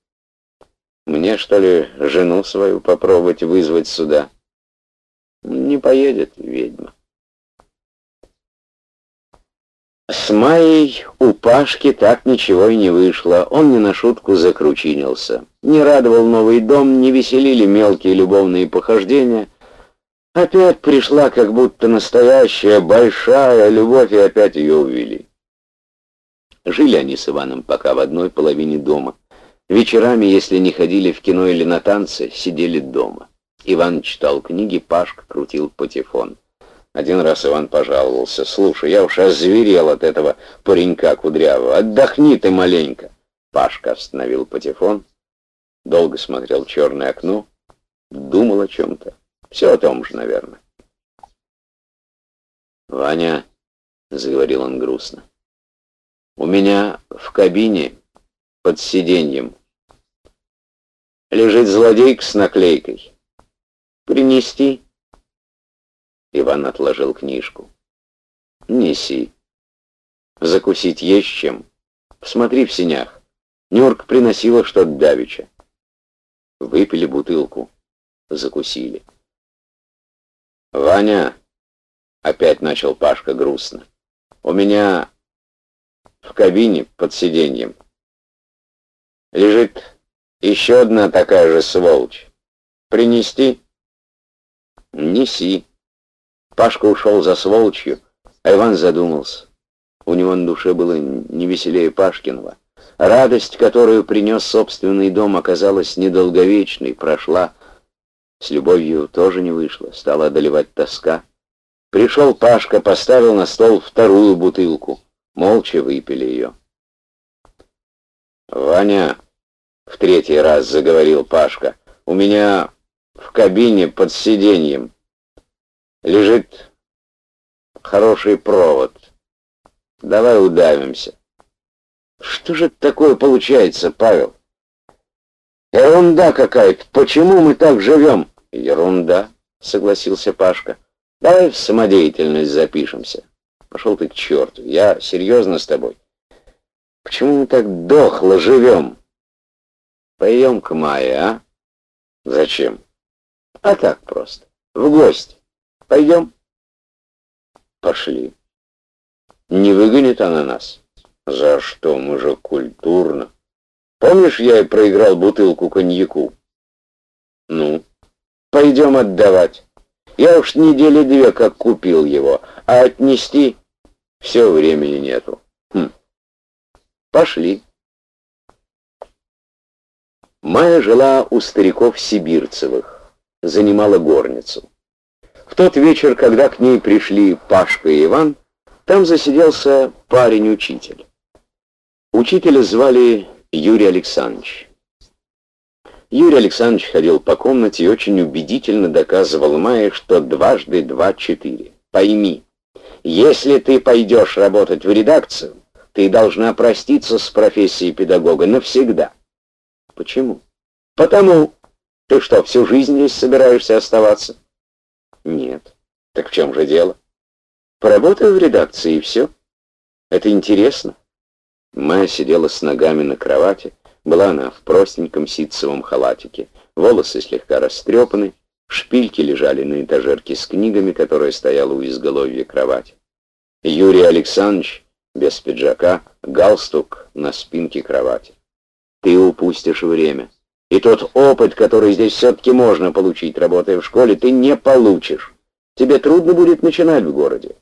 Мне, что ли, жену свою попробовать вызвать сюда?» «Не поедет ведьма». С Майей у Пашки так ничего и не вышло, он не на шутку закручинился. Не радовал новый дом, не веселили мелкие любовные похождения. Опять пришла как будто настоящая большая любовь, и опять ее увели. Жили они с Иваном пока в одной половине дома. Вечерами, если не ходили в кино или на танцы, сидели дома. Иван читал книги, Пашка крутил патефон. Один раз Иван пожаловался. «Слушай, я уж озверел от этого паренька кудрявого. Отдохни ты маленько». Пашка остановил патефон, долго смотрел в черное окно, думал о чем-то. Все о том же, наверное. «Ваня», — заговорил он грустно, — «у меня в кабине под сиденьем лежит злодейка с наклейкой. Принести?» Иван отложил книжку. «Неси. Закусить есть чем. Смотри в синях. Нюрка приносила что-то давеча. Выпили бутылку. Закусили. «Ваня!» — опять начал Пашка грустно. «У меня в кабине под сиденьем лежит еще одна такая же сволочь. Принести?» «Неси». Пашка ушел за сволочью, а Иван задумался. У него на душе было не веселее Пашкинова. Радость, которую принес собственный дом, оказалась недолговечной, прошла. С любовью тоже не вышло, стала одолевать тоска. Пришел Пашка, поставил на стол вторую бутылку. Молча выпили ее. «Ваня», — в третий раз заговорил Пашка, — «у меня в кабине под сиденьем лежит хороший провод. Давай удавимся». «Что же такое получается, Павел?» «Ерунда какая-то. Почему мы так живем?» «Ерунда», — согласился Пашка. «Давай в самодеятельность запишемся». «Пошел ты к черту. Я серьезно с тобой. Почему мы так дохло живем? Пойдем к Майе, а? Зачем? А так просто. В гости. Пойдем? Пошли. Не выгонит она нас. За что? Мы же культурно. Помнишь, я и проиграл бутылку коньяку? Ну, пойдем отдавать. Я уж недели две как купил его, а отнести все времени нету. Пошли. Майя жила у стариков Сибирцевых, занимала горницу. В тот вечер, когда к ней пришли Пашка и Иван, там засиделся парень-учитель. Учителя звали Юрий Александрович. Юрий Александрович ходил по комнате и очень убедительно доказывал Майе, что дважды два — четыре. Пойми, если ты пойдешь работать в редакцию, ты должна проститься с профессией педагога навсегда. Почему? Потому. Ты что, всю жизнь здесь собираешься оставаться? Нет. Так в чем же дело? Поработаю в редакции и все. Это интересно. Майя сидела с ногами на кровати. Была она в простеньком ситцевом халатике. Волосы слегка растрепаны. Шпильки лежали на этажерке с книгами, которая стояла у изголовья кровати. Юрий Александрович без пиджака, галстук на спинке кровати. Ты упустишь время. И тот опыт, который здесь все-таки можно получить, работая в школе, ты не получишь. Тебе трудно будет начинать в городе.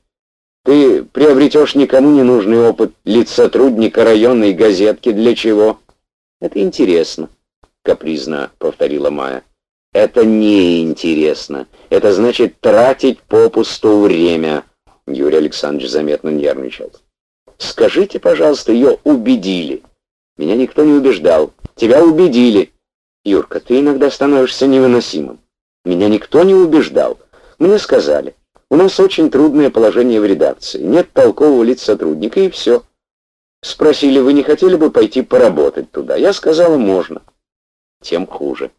Ты приобретешь никому не нужный опыт лицотрудника районной газетки. Для чего? Это интересно, капризно повторила Майя. Это неинтересно. Это значит тратить попусту время. Юрий Александрович заметно нервничал. Скажите, пожалуйста, ее убедили. Меня никто не убеждал. Тебя убедили. Юрка, ты иногда становишься невыносимым. Меня никто не убеждал. Мне сказали, у нас очень трудное положение в редакции. Нет толкового лиц сотрудника, и все. Спросили, вы не хотели бы пойти поработать туда? Я сказала, можно. Тем хуже.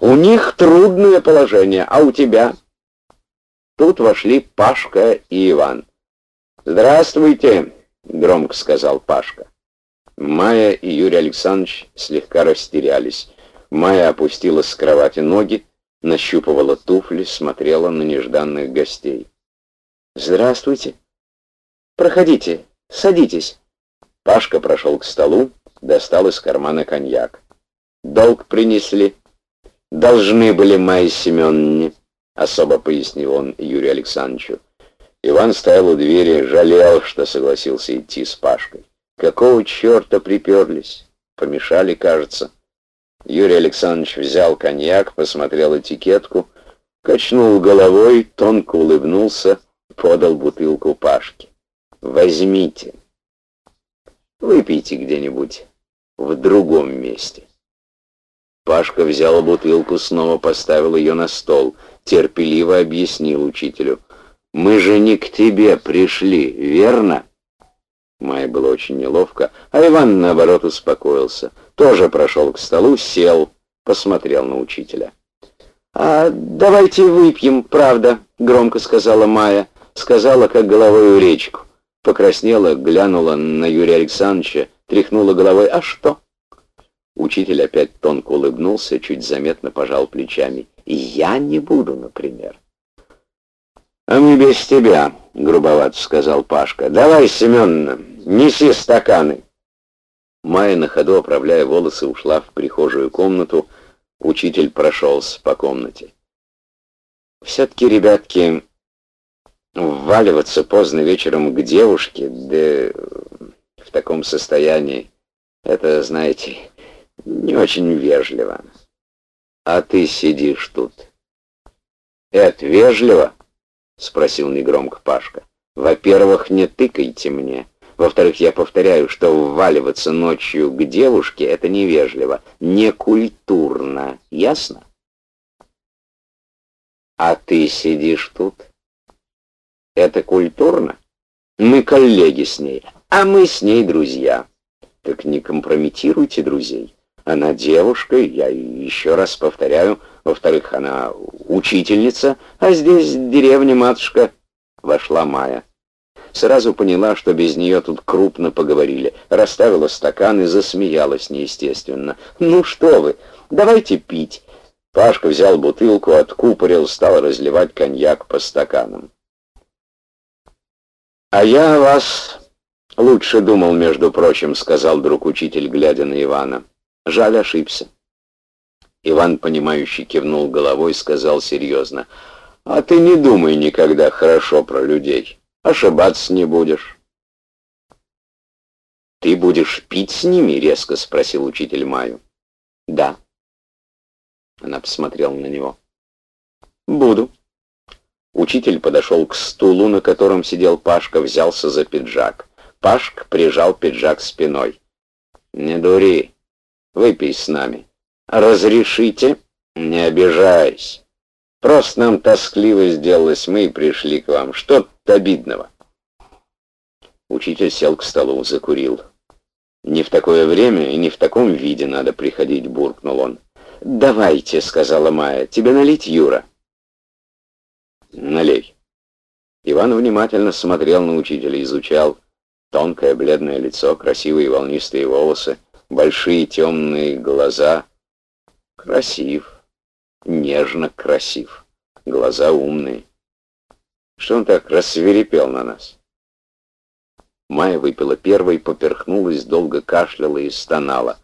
У них трудное положение, а у тебя? Тут вошли Пашка и Иван. «Здравствуйте!» — громко сказал Пашка. Майя и Юрий Александрович слегка растерялись. Майя опустила с кровати ноги, нащупывала туфли, смотрела на нежданных гостей. «Здравствуйте. Проходите, садитесь». Пашка прошел к столу, достал из кармана коньяк. «Долг принесли. Должны были Майе Семеновне», — особо пояснил он Юрию Александровичу. Иван стоял у двери, жалел, что согласился идти с Пашкой. Какого черта приперлись? Помешали, кажется. Юрий Александрович взял коньяк, посмотрел этикетку, качнул головой, тонко улыбнулся, подал бутылку Пашке. «Возьмите. Выпейте где-нибудь в другом месте». Пашка взял бутылку, снова поставил ее на стол, терпеливо объяснил учителю — мы же не к тебе пришли, верно?» Майе было очень неловко, а Иван, наоборот, успокоился. Тоже прошел к столу, сел, посмотрел на учителя. «А давайте выпьем, правда», — громко сказала Майя. Сказала, как головой в речку. Покраснела, глянула на Юрия Александровича, тряхнула головой. «А что?» Учитель опять тонко улыбнулся, чуть заметно пожал плечами. «Я не буду, например». «А мы без тебя», — грубовато сказал Пашка. «Давай, Семеновна, неси стаканы». Майя на ходу, оправляя волосы, ушла в прихожую комнату. Учитель прошелся по комнате. «Все-таки, ребятки, Вваливаться поздно вечером к девушке, да в таком состоянии, это, знаете, не очень вежливо. А ты сидишь тут. Это вежливо? Спросил негромко Пашка. Во-первых, не тыкайте мне. Во-вторых, я повторяю, что вваливаться ночью к девушке — это невежливо, некультурно. Ясно? А ты сидишь тут? Это культурно? Мы коллеги с ней, а мы с ней друзья. Так не компрометируйте друзей. Она девушка, я еще раз повторяю. Во-вторых, она учительница, а здесь деревня матушка. Вошла Майя. Сразу поняла, что без нее тут крупно поговорили. Расставила стакан и засмеялась неестественно. «Ну что вы, давайте пить». Пашка взял бутылку, откупорил, стал разливать коньяк по стаканам. «А я вас лучше думал, между прочим», — сказал друг учитель, глядя на Ивана. «Жаль, ошибся». Иван, понимающий, кивнул головой сказал серьезно. «А ты не думай никогда хорошо про людей. Ошибаться не будешь». «Ты будешь пить с ними?» — резко спросил учитель Маю. «Да». Она посмотрела на него. «Буду». Учитель подошел к стулу, на котором сидел Пашка, взялся за пиджак. Пашка прижал пиджак спиной. «Не дури, выпей с нами». «Разрешите?» «Не обижайся. Просто нам тоскливо сделалось, мы и пришли к вам. Что тут обидного?» Учитель сел к столу, закурил. «Не в такое время и не в таком виде надо приходить», — буркнул он. «Давайте», — сказала Майя. «Тебе налить, Юра?» «Налей». Иван внимательно смотрел на учителя, изучал тонкое бледное лицо, красивые волнистые волосы, большие темные глаза. Красив, нежно красив, глаза умные. Что он так рассверепел на нас? Майя выпила первой, поперхнулась, долго кашляла и стонала.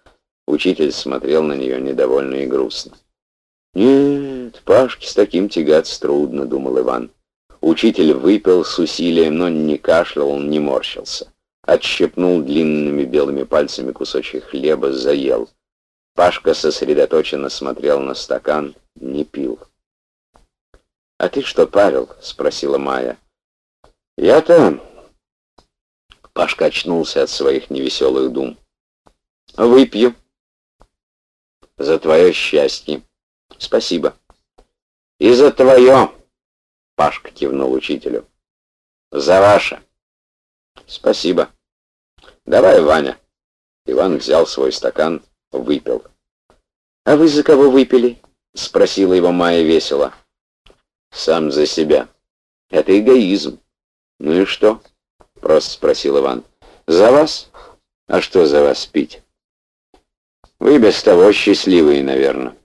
Учитель смотрел на нее недовольно и грустно. «Нет, Пашке с таким тягаться трудно», — думал Иван. Учитель выпил с усилием, но не кашлял, не морщился. Отщепнул длинными белыми пальцами кусочек хлеба, заел. Пашка сосредоточенно смотрел на стакан, не пил. «А ты что, Павел?» — спросила Майя. «Я-то...» Пашка очнулся от своих невеселых дум. «Выпью», за твое счастье. Спасибо. И за твое, Пашка кивнул учителю. За ваше. Спасибо. Давай, Ваня. Иван взял свой стакан, выпил. А вы за кого выпили? Спросила его Майя весело. Сам за себя. Это эгоизм. Ну и что? Просто спросил Иван. За вас? А что за вас пить? Вы без того счастливые, наверное.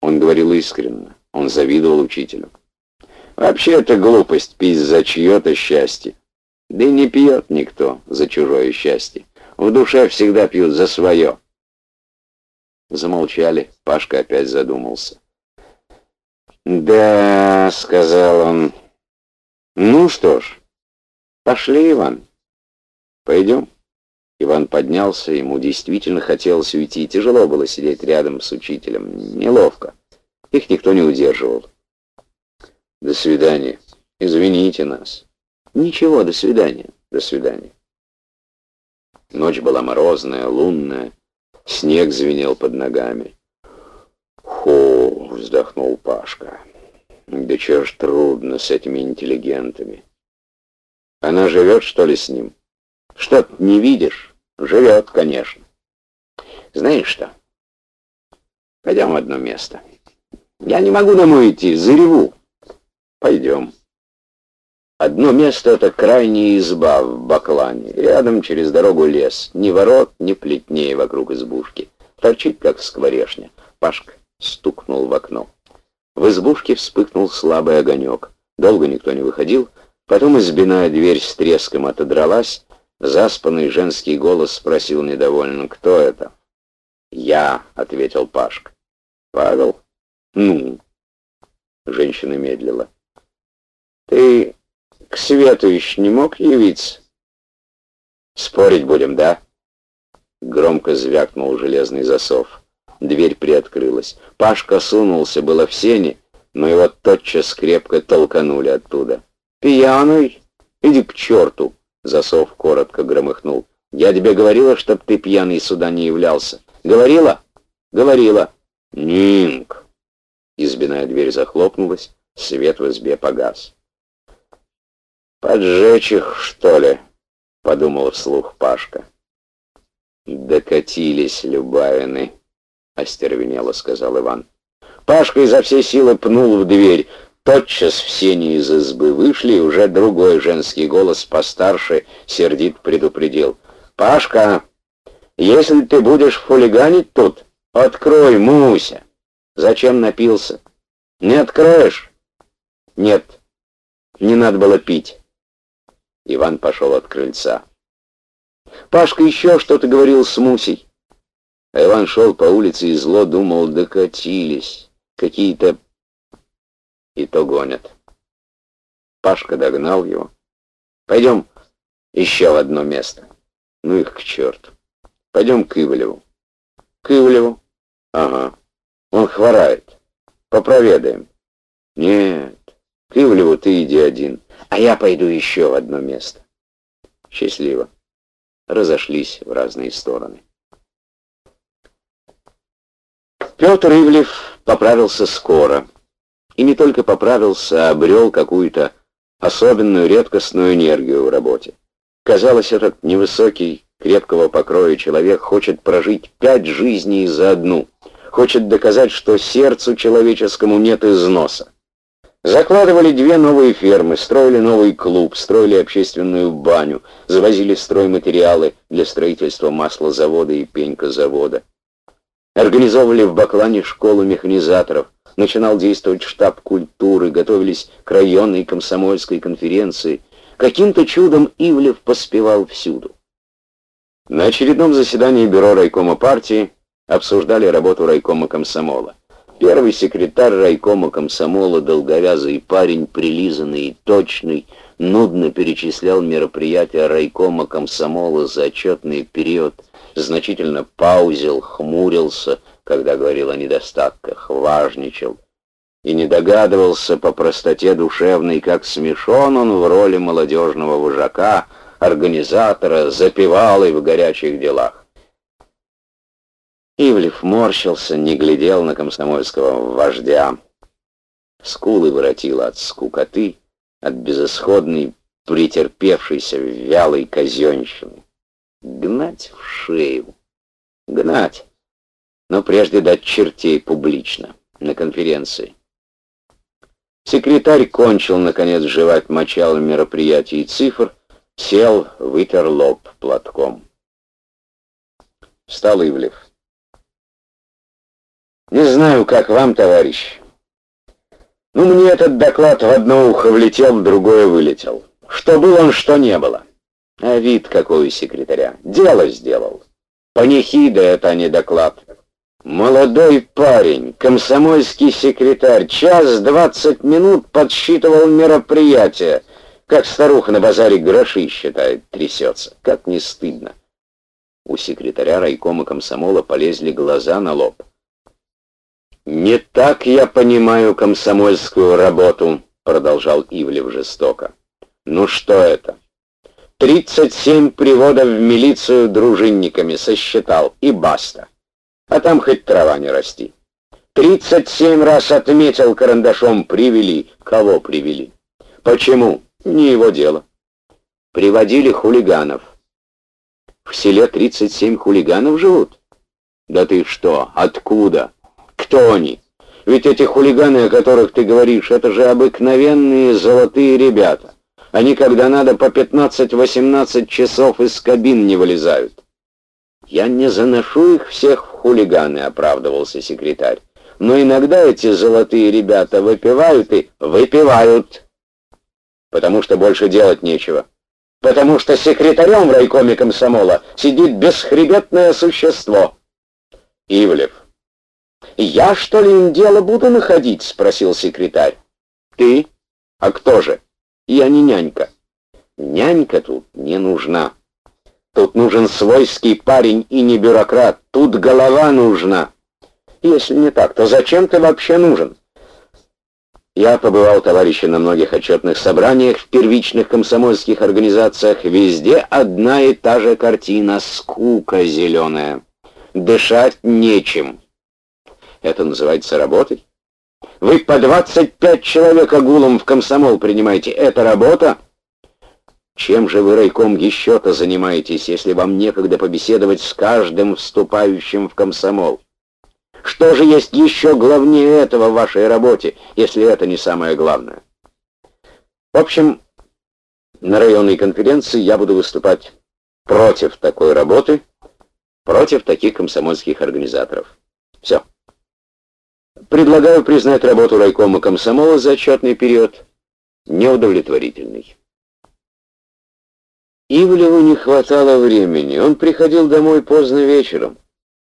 Он говорил искренне. Он завидовал учителю. Вообще это глупость пить за чье-то счастье. Да и не пьет никто за чужое счастье. В душе всегда пьют за свое. Замолчали. Пашка опять задумался. «Да», — сказал он. «Ну что ж, пошли, Иван. Пойдем». Иван поднялся, ему действительно хотелось уйти. Тяжело было сидеть рядом с учителем. Неловко. Их никто не удерживал. «До свидания. Извините нас». «Ничего, до свидания. До свидания». Ночь была морозная, лунная. Снег звенел под ногами. «Хо!» — вздохнул Пашка. «Да чё ж трудно с этими интеллигентами. Она живет, что ли, с ним?» Что не видишь? Живет, конечно. Знаешь что? Пойдем в одно место. Я не могу домой идти, зареву. Пойдем. Одно место — это крайняя изба в Баклане. Рядом через дорогу лес. Ни ворот, ни плетней вокруг избушки. Торчит, как скворешня. Пашка стукнул в окно. В избушке вспыхнул слабый огонек. Долго никто не выходил. Потом избиная дверь с треском отодралась, Заспанный женский голос спросил недовольно, кто это? «Я», — ответил Пашка. «Павел?» «Ну?» Женщина медлила. «Ты к Светович не мог явиться? Спорить будем, да? Громко звякнул железный засов. Дверь приоткрылась. Пашка сунулся было в сени, но его тотчас крепко толканули оттуда. «Пьяный? Иди к черту!» Засов коротко громыхнул. «Я тебе говорила, чтоб ты пьяный сюда не являлся. Говорила?» «Говорила». «Нинг!» Избиная дверь захлопнулась, свет в избе погас. «Поджечь их, что ли?» — подумал вслух Пашка. «Докатились Любавины», — остервенело сказал Иван. Пашка изо всей силы пнул в дверь. Тотчас все не из избы вышли, и уже другой женский голос постарше сердит предупредил. «Пашка, если ты будешь хулиганить тут, открой, Муся!» «Зачем напился?» «Не откроешь?» «Нет, не надо было пить». Иван пошел от крыльца. Пашка еще что-то говорил с Мусей. А Иван шел по улице и зло думал, докатились. Какие-то... И то гонят. Пашка догнал его. Пойдем еще в одно место. Ну их к черту. Пойдем к Ивлеву. К Ивлеву? Ага. Он хворает. Попроведаем. Нет, Ивлеву ты иди один, а я пойду еще в одно место. Счастливо разошлись в разные стороны. Петр Ивлев поправился скоро. И не только поправился, а обрел какую-то особенную редкостную энергию в работе. Казалось, этот невысокий, крепкого покроя человек хочет прожить пять жизней за одну, хочет доказать, что сердцу человеческому нет износа. Закладывали две новые фермы, строили новый клуб, строили общественную баню, завозили стройматериалы для строительства маслозавода и пенькозавода. Организовывали в Баклане школу механизаторов, начинал действовать штаб культуры, готовились к районной комсомольской конференции. Каким-то чудом Ивлев поспевал всюду. На очередном заседании бюро райкома партии обсуждали работу райкома комсомола. Первый секретарь райкома комсомола, долговязый парень, прилизанный и точный, нудно перечислял мероприятия райкома комсомола за отчетный период, значительно паузил, хмурился, когда говорил о недостатках, важничал, и не догадывался по простоте душевной, как смешон он в роли молодежного вожака, организатора, запевалой в горячих делах. Ивлев морщился, не глядел на комсомольского вождя. Скулы воротило от скукоты, от безысходной, претерпевшейся вялой казенщины. Гнать в шею. Гнать. Но прежде дать чертей публично, на конференции. Секретарь кончил, наконец, жевать мочало мероприятий и цифр, сел, вытер лоб платком. Встал Ивлев. Не знаю, как вам, товарищ. Ну, мне этот доклад в одно ухо влетел, в другое вылетел. Что было что не было. А вид какой у секретаря. Дело сделал. Панихида это, а не доклад. Молодой парень, комсомольский секретарь, час двадцать минут подсчитывал мероприятие, как старуха на базаре гроши считает, трясется. Как не стыдно. У секретаря райкома комсомола полезли глаза на лоб. «Не так я понимаю комсомольскую работу», — продолжал Ивлев жестоко. «Ну что это? Тридцать семь приводов в милицию дружинниками сосчитал, и баста. А там хоть трава не расти. Тридцать семь раз отметил карандашом, привели. Кого привели? Почему? Не его дело. Приводили хулиганов. В селе тридцать семь хулиганов живут? Да ты что, откуда?» Кто они? Ведь эти хулиганы, о которых ты говоришь, это же обыкновенные золотые ребята. Они, когда надо, по 15-18 часов из кабин не вылезают. Я не заношу их всех в хулиганы, оправдывался секретарь. Но иногда эти золотые ребята выпивают и выпивают. Потому что больше делать нечего. Потому что секретарем в райкоме комсомола сидит бесхребетное существо. Ивлев. «Я, что ли, дело буду находить?» — спросил секретарь. «Ты? А кто же? Я не нянька». Нянька тут не нужна. Тут нужен свойский парень и не бюрократ. Тут голова нужна. Если не так, то зачем ты вообще нужен? Я побывал, товарищи, на многих отчетных собраниях в первичных комсомольских организациях. Везде одна и та же картина — скука зеленая. Дышать нечем. Это называется работой? Вы по 25 человек огулом в комсомол принимаете. Это работа? Чем же вы, райком, еще-то занимаетесь, если вам некогда побеседовать с каждым вступающим в комсомол? Что же есть еще главнее этого в вашей работе, если это не самое главное? В общем, на районной конференции я буду выступать против такой работы, против таких комсомольских организаторов. Все. Предлагаю признать работу райкома комсомола за отчетный период неудовлетворительной. Ивлеву не хватало времени. Он приходил домой поздно вечером,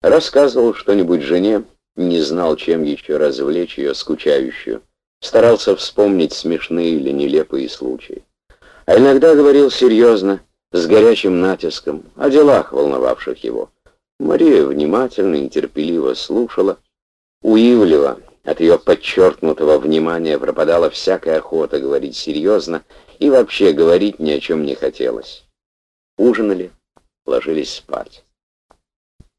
рассказывал что-нибудь жене, не знал, чем еще развлечь ее скучающую, старался вспомнить смешные или нелепые случаи. А иногда говорил серьезно, с горячим натиском, о делах, волновавших его. Мария внимательно и терпеливо слушала, у Ивлева от ее подчеркнутого внимания пропадала всякая охота говорить серьезно, и вообще говорить ни о чем не хотелось. Ужинали, ложились спать.